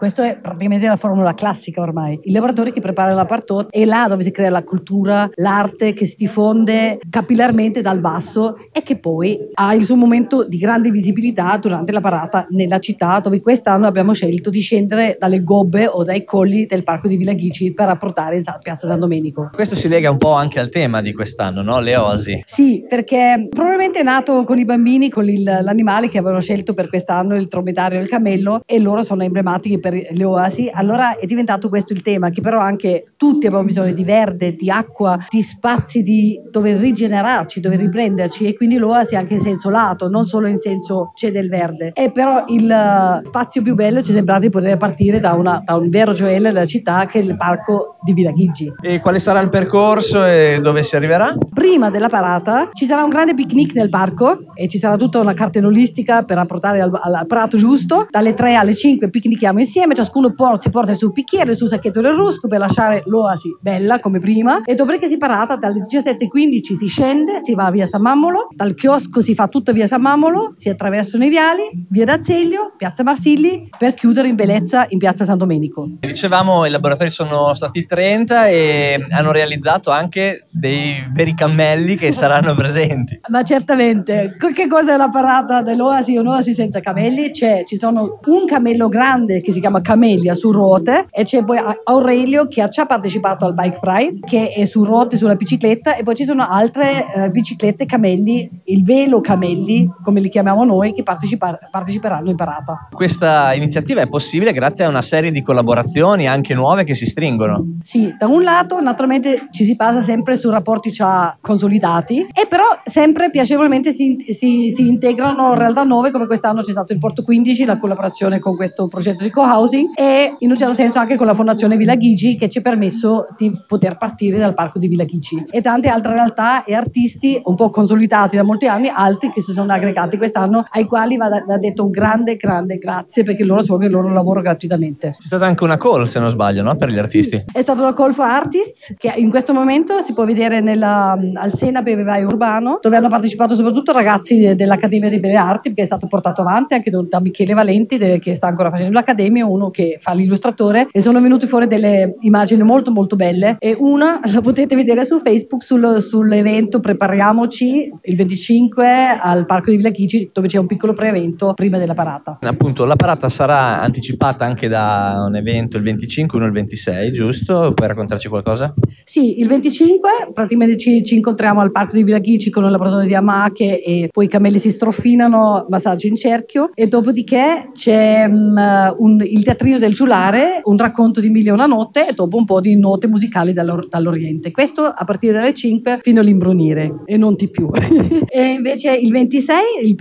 Questo è praticamente la formula classica ormai. Il laboratorio che prepara la partot è là dove si crea la cultura, l'arte che si diffonde capillarmente dal basso e che poi ha il suo momento di grande visibilità durante la parata nella città dove quest'anno abbiamo scelto di scendere dalle gobbe o dai colli del parco di Villa Ghici per approntare in Piazza San Domenico. Questo si lega un po' anche al tema di quest'anno, no? Le osi. Sì, perché probabilmente è nato con i bambini, con il, l'animale che avevano scelto per quest'anno, il dromedario e il cammello, e loro sono emblematiche per le oasi. Allora è diventato questo il tema, che però anche tutti abbiamo bisogno di verde, di acqua, di spazi di, dove rigenerarci, dove riprenderci, e quindi l'oasi anche in senso lato, non solo in senso c'è del verde. E però il spazio più bello ci è sembrato di poter partire da, una, da un vero gioiello della città che è il parco di Villa Ghigi. E quale sarà il percorso e dove si arriverà? Prima della parata ci sarà un grande picnic nel parco e ci sarà tutta una cartellonistica per approntare al, al, prato giusto. Dalle 3 alle 5 picnichiamo insieme, ciascuno por- si porta il suo bicchiere, il suo sacchetto del rusco per lasciare l'oasi bella come prima. E dopo che si parata, dalle 17.15 si scende, si va a via San Mammolo, dal chiosco si fa tutta via San Mammolo, si attraversano i viali, via d'Azeglio, piazza Marsilli, per chiudere in bellezza in piazza San Domenico. Dicevamo i laboratori sono stati 30 e hanno realizzato anche dei veri cammelli che saranno presenti. Ma certamente, che cosa è la parata dell'Oasi? Un'Oasi senza camelli? C'è, ci sono un cammello grande che si chiama Camellia su ruote e c'è poi Aurelio che ha già partecipato al Bike Pride che è su ruote sulla bicicletta e poi ci sono altre uh, biciclette camelli, il velo camelli come li chiamiamo noi che parteciperanno in parata. Questa iniziativa è possibile grazie a una serie di collaborazioni anche nuove che si stringono. Sì, da un lato naturalmente ci si basa sempre su rapporti già consolidati e però sempre piacevolmente si, si, si integrano realtà nuove come quest'anno c'è stato il Porto 15, la collaborazione con questo progetto di co-housing e in un certo senso anche con la Fondazione Villa Ghigi che ci ha permesso di poter partire dal parco di Villa Ghigi e tante altre realtà e artisti un po' consolidati da molti anni, altri che si sono aggregati quest'anno ai quali va, va detto un grande grande grazie perché loro svolgono il loro lavoro gratuitamente. C'è stata anche una call se non sbaglio no? per gli artisti. È stato la Call for Artists che in questo momento si può vedere nella, al Sena Bevevaio Urbano dove hanno partecipato soprattutto ragazzi dell'Accademia di Belle Arti che è stato portato avanti anche da Michele Valenti che sta ancora facendo l'Accademia, uno che fa l'illustratore e sono venuti fuori delle immagini molto molto belle e una la potete vedere su Facebook sul, sull'evento Prepariamoci il 25 al Parco di Villa Chigi dove c'è un piccolo pre-evento prima della parata. Appunto la parata sarà anticipata anche da un evento il 25 uno il 26 giusto? Puoi raccontarci qualcosa? Sì, il 25 praticamente ci, ci incontriamo al Parco di Villa Ghici con il laboratorio di Amache e poi i cammelli si strofinano, massaggio in cerchio e dopodiché c'è um, un, il teatrino del giulare, un racconto di Mille una notte e dopo un po' di note musicali dall'or- dall'Oriente. Questo a partire dalle 5 fino all'imbrunire e non di più. e invece il 26 il,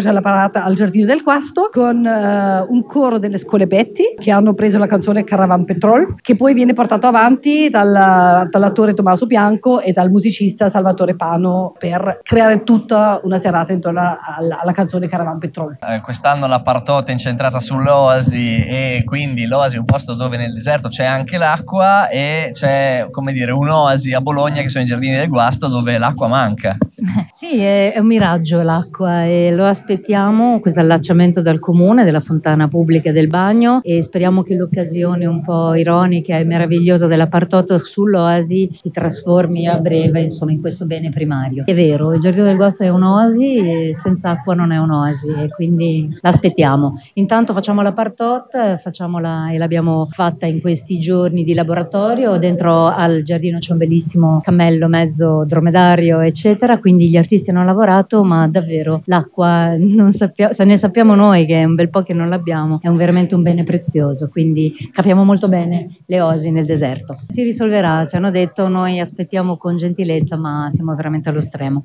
già la parata al Giardino del Quasto con uh, un coro delle scuole Betty che hanno preso la canzone Caravan Petrol che poi viene portato avanti dal, dall'attore Tommaso Bianco e dal musicista Salvatore Pano per creare tutta una serata intorno alla, alla canzone Caravan Petrol. Eh, quest'anno la partota è incentrata sull'oasi e quindi l'oasi è un posto dove nel deserto c'è anche l'acqua e c'è come dire un'oasi a Bologna che sono i giardini del Guasto dove l'acqua manca. Sì, è, un miraggio l'acqua e lo aspettiamo, questo allacciamento dal comune della fontana pubblica del bagno e speriamo che l'occasione un po' ironica e meravigliosa della Partoto sull'oasi si trasformi a breve insomma in questo bene primario. È vero, il Giardino del Guasto è un'oasi e senza acqua non è un'oasi e quindi l'aspettiamo. Intanto facciamo la Partot, facciamola e l'abbiamo fatta in questi giorni di laboratorio, dentro al giardino c'è un bellissimo cammello mezzo dromedario eccetera, quindi gli artisti hanno lavorato ma davvero l'acqua se ne sappiamo noi che è un bel po' che non l'abbiamo, è un, veramente un bene prezioso, quindi capiamo molto bene le osi nel deserto. Si risolverà, ci hanno detto, noi aspettiamo con gentilezza, ma siamo veramente allo stremo.